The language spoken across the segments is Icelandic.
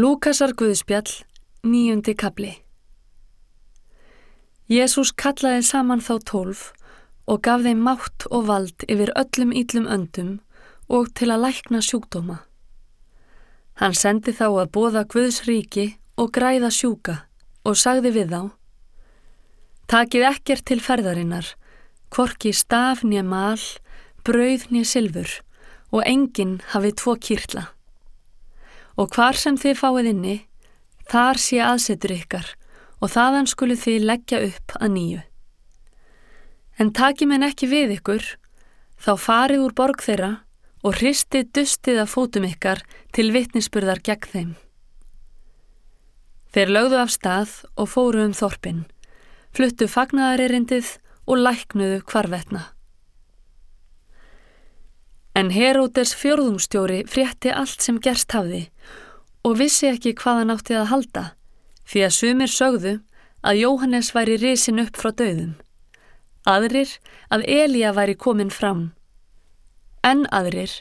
Lúkasar Guðspjall, nýjundi kabli Jésús kallaði saman þá tólf og gaf þeim mátt og vald yfir öllum íllum öndum og til að lækna sjúkdóma. Hann sendi þá að bóða Guðs ríki og græða sjúka og sagði við þá Takið ekkert til ferðarinnar, korki staf nýja mal, brauð nýja silfur og enginn hafið tvo kýrla og hvar sem þið fáið inni, þar sé aðsetur ykkar og þaðan skulu þið leggja upp að nýju. En takið menn ekki við ykkur, þá farið úr borg þeirra og hristið dustið af fótum ykkar til vittnisspurðar gegn þeim. Þeir lögðu af stað og fóru um þorpin, fluttu fagnaðaririndið og læknuðu hvarvetna. En Heródes fjörðungstjóri frétti allt sem gerst hafði og vissi ekki hvað hann átti að halda því að sumir sögðu að Jóhannes væri risin upp frá döðum. Aðrir að Elíja væri komin fram. En aðrir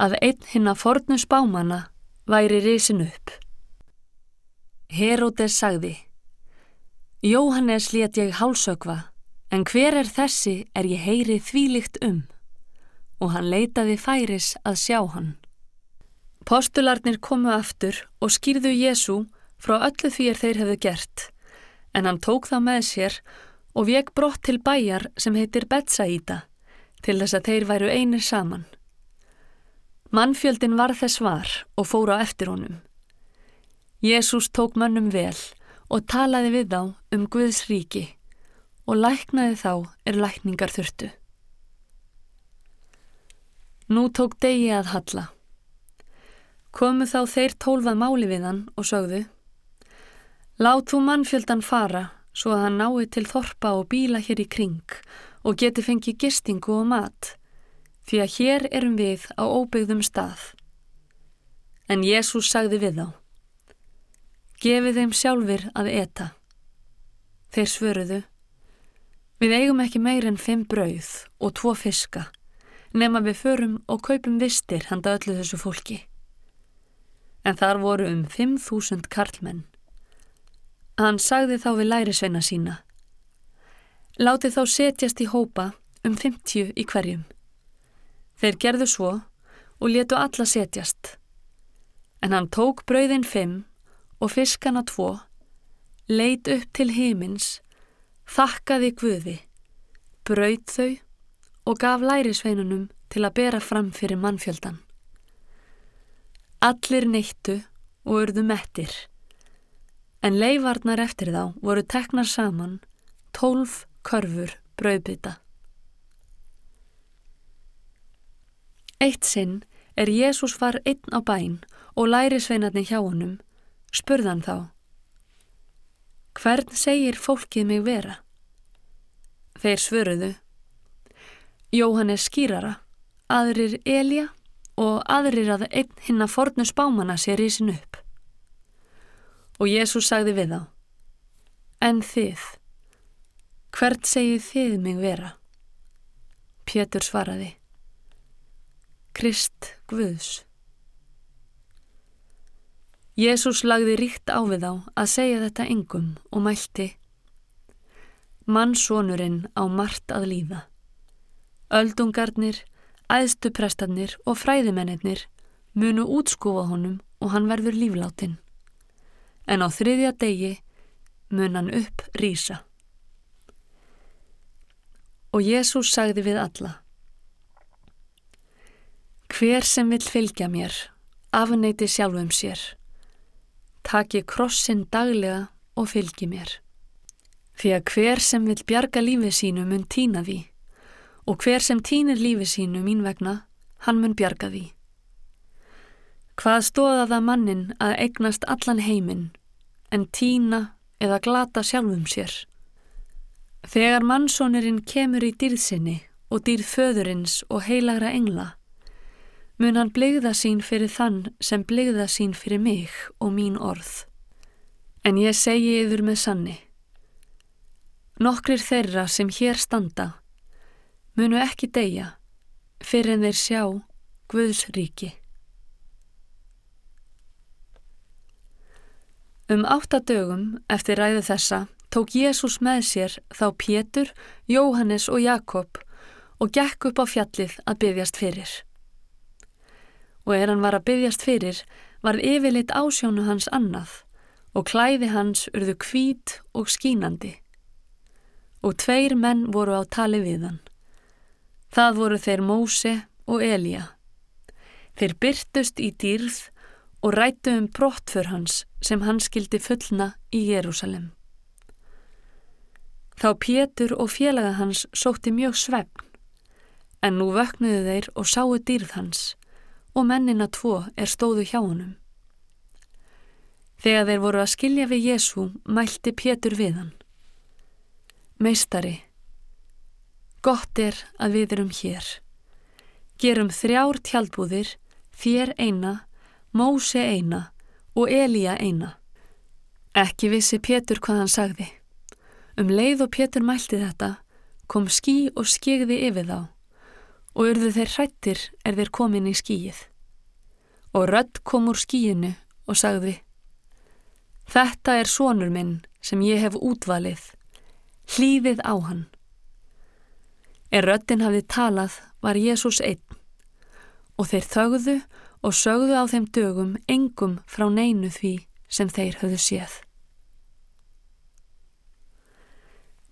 að einn hinn að fornu spámanna væri risin upp. Heródes sagði Jóhannes let ég hálsökva en hver er þessi er ég heyri þvílikt um? Og hann leitaði færis að sjá hann. Postularnir komu aftur og skýrðu Jésu frá öllu því er þeir hefðu gert, en hann tók það með sér og vek brott til bæjar sem heitir Betsaíta til þess að þeir væru einir saman. Mannfjöldin var þess var og fóra eftir honum. Jésús tók mönnum vel og talaði við þá um Guðs ríki og læknaði þá er lækningar þurftu. Nú tók degi að halla. Komu þá þeir tólfað máli við hann og sögðu Lát þú mannfjöldan fara svo að hann nái til þorpa og bíla hér í kring og geti fengið gistingu og mat því að hér erum við á óbyggðum stað. En Jésús sagði við þá Gefið þeim sjálfur að eta. Þeir svöruðu Við eigum ekki meir en fimm brauð og tvo fiska nema við förum og kaupum vistir handa öllu þessu fólki. En þar voru um 5.000 karlmenn. Hann sagði þá við lærisveina sína. Láti þá setjast í hópa um 50 í hverjum. Þeir gerðu svo og letu alla setjast. En hann tók brauðin 5 og fiskana 2, leit upp til heimins, þakkaði Guði, brauð þau og gaf lærisveinunum til að bera fram fyrir mannfjöldan. Allir neittu og urðu mettir, en leifarnar eftir þá voru teknar saman tólf körfur brauðbytta. Eitt sinn er Jésús var einn á bæn og lærisveinarnir hjá honum, spurðan þá. Hvern segir fólkið mig vera? Þeir svöruðu Jóhannes skýrara, aðrir Elja og aðrir að einn hinn að fornu spámana sé rísin upp. Og Jésús sagði við þá, en þið, hvert segið þið mig vera? Pétur svaraði, Krist Guðs. Jésús lagði ríkt á við þá að segja þetta engum og mælti, mannsónurinn á margt að líða. Öldungarnir, æðstuprestarnir og fræðimennir munu útskúfa honum og hann verður lífláttinn. En á þriðja degi mun hann upp rýsa. Og Jésús sagði við alla. Hver sem vil fylgja mér, afneiti sjálfum sér. Taki krossin daglega og fylgi mér. Því að hver sem vil bjarga lífið sínu mun týna því og hver sem týnir lífi sínu mín vegna, hann mun bjarga því. Hvað stóða það mannin að eignast allan heiminn, en týna eða glata sjálfum sér? Þegar mannsónirinn kemur í dýrðsynni og dýrð föðurins og heilagra engla, mun hann blegða sín fyrir þann sem blegða sín fyrir mig og mín orð. En ég segi yfir með sanni. Nokkrir þeirra sem hér standa munu ekki deyja fyrir en þeir sjá Guðs ríki. Um áttadögum eftir ræðu þessa tók Jésús með sér þá Pétur, Jóhannes og Jakob og gekk upp á fjallið að byggjast fyrir. Og er hann var að byggjast fyrir, varð yfirleitt ásjónu hans annað og klæði hans urðu kvít og skínandi. Og tveir menn voru á tali við hann. Það voru þeir Móse og Elíja. Þeir byrtust í dýrð og rættu um brottför hans sem hann skildi fullna í Jérúsalem. Þá Pétur og félaga hans sótti mjög svefn, en nú vöknuðu þeir og sáu dýrð hans og mennina tvo er stóðu hjá honum. Þegar þeir voru að skilja við Jésu mælti Pétur við hann. Meistari, gott er að við erum hér. Gerum þrjár tjálbúðir, þér eina Móse eina og Elíja eina. Ekki vissi Pétur hvað hann sagði. Um leið og Pétur mælti þetta kom skí og skegði yfir þá og urðu þeir hrættir er þeir komin í skíið. Og rödd kom úr skíinu og sagði Þetta er sonur minn sem ég hef útvalið. Hlýðið á hann. Er röddin hafið talað var Jésús einn og þeir þögðu og sögðu á þeim dögum engum frá neinu því sem þeir höfðu séð.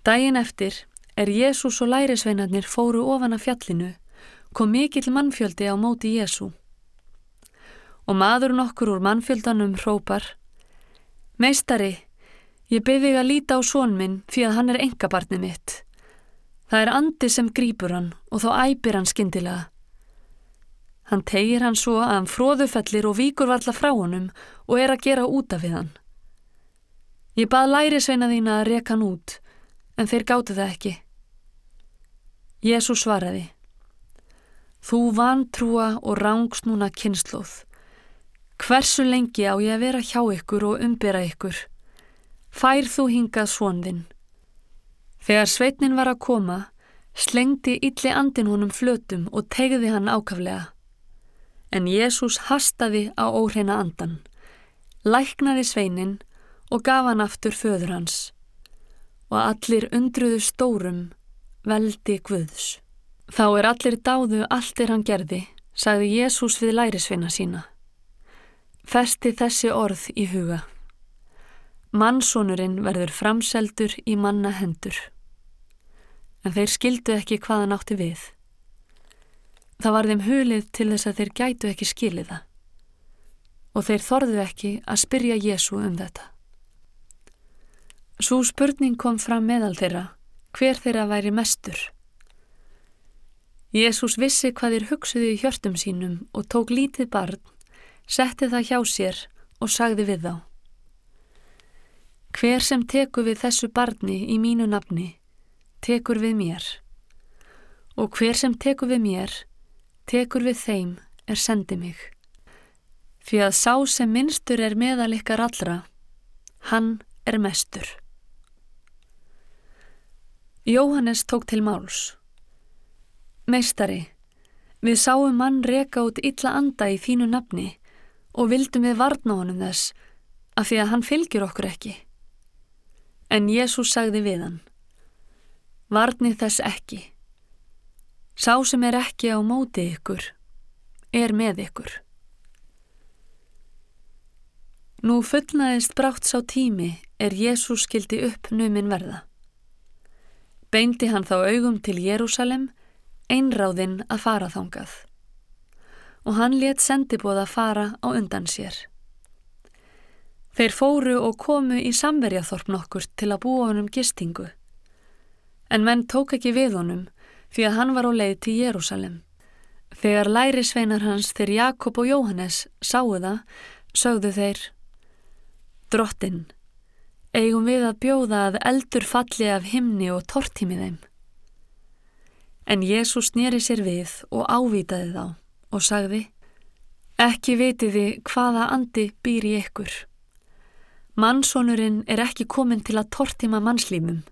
Dægin eftir er Jésús og lærisveinarnir fóru ofan af fjallinu, kom mikill mannfjöldi á móti Jésú. Og maður nokkur úr mannfjöldanum hrópar Meistari, ég byrði að líta á són minn fyrir að hann er engabarnið mitt. Það er andi sem grýpur hann og þá æpir hann skindilega. Hann tegir hann svo að hann fróðufellir og víkur varla frá honum og er að gera úta við hann. Ég bað lærisveina þína að reka hann út, en þeir gáttu það ekki. Jésu svaraði. Þú vantrúa og rángsnúna kynnslóð. Hversu lengi á ég að vera hjá ykkur og umbera ykkur? Fær þú hingað svonðinn. Þegar sveitnin var að koma, slengdi ylli andin honum flötum og tegði hann ákaflega en Jésús hastaði á óhreina andan, læknaði sveinin og gaf hann aftur föður hans og allir undruðu stórum veldi Guðs. Þá er allir dáðu allt er hann gerði, sagði Jésús við lærisveina sína. Festi þessi orð í huga. Mannsónurinn verður framseldur í manna hendur. En þeir skildu ekki hvaðan átti við. Það var þeim hulið til þess að þeir gætu ekki skilið það og þeir þorðu ekki að spyrja Jésu um þetta. Svo spurning kom fram meðal þeirra hver þeirra væri mestur. Jésús vissi hvað þeir hugsuði í hjörtum sínum og tók lítið barn, setti það hjá sér og sagði við þá. Hver sem tekur við þessu barni í mínu nafni, tekur við mér. Og hver sem tekur við mér, tekur við þeim er sendi mig. Því að sá sem minnstur er meðal ykkar allra, hann er mestur. Jóhannes tók til máls. Meistari, við sáum mann reka út illa anda í þínu nafni og vildum við varna honum þess af því að hann fylgjur okkur ekki. En Jésús sagði við hann, varni þess ekki. Sá sem er ekki á móti ykkur, er með ykkur. Nú fullnaðist brátt sá tími er Jésús skildi upp numin verða. Beindi hann þá augum til Jérúsalem, einráðinn að fara þángað. Og hann let sendibóða fara á undan sér. Þeir fóru og komu í samverjathorp nokkur til að búa honum gistingu. En menn tók ekki við honum því að hann var á leið til Jérúsalem. Þegar læri sveinar hans þegar Jakob og Jóhannes sáu það, sögðu þeir Drottin, eigum við að bjóða að eldur falli af himni og tortími þeim. En Jésús nýri sér við og ávitaði þá og sagði Ekki vitiði hvaða andi býr í ykkur. Mannsónurinn er ekki komin til að tortíma mannslímum,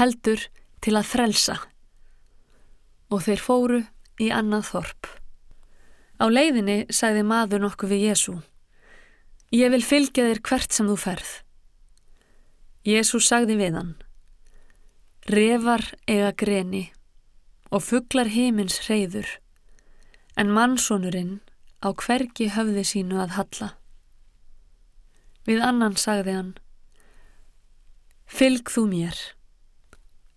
heldur til að frelsa og þeir fóru í annað þorp. Á leiðinni sagði maður nokkuð við Jésu. Ég vil fylgja þér hvert sem þú ferð. Jésús sagði við hann, Refar eiga greni og fugglar heimins hreyður, en mannsónurinn á hvergi höfði sínu að halla. Við annan sagði hann, Fylg þú mér.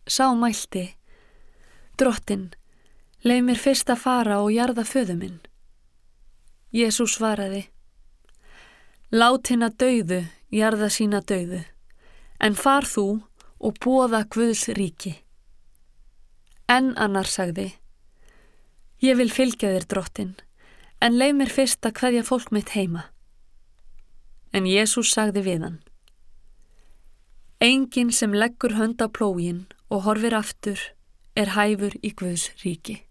Sá mælti, Drottin, leið mér fyrst að fara og jarða föðu minn. Jésús svaraði, Lát hinn að dauðu, jarða sína dauðu, en far þú og bóða Guðs ríki. En annar sagði, Ég vil fylgja þér drottin, en leið mér fyrst að hverja fólk mitt heima. En Jésús sagði við hann, Engin sem leggur hönd á plógin og horfir aftur er hæfur í Guðs ríki.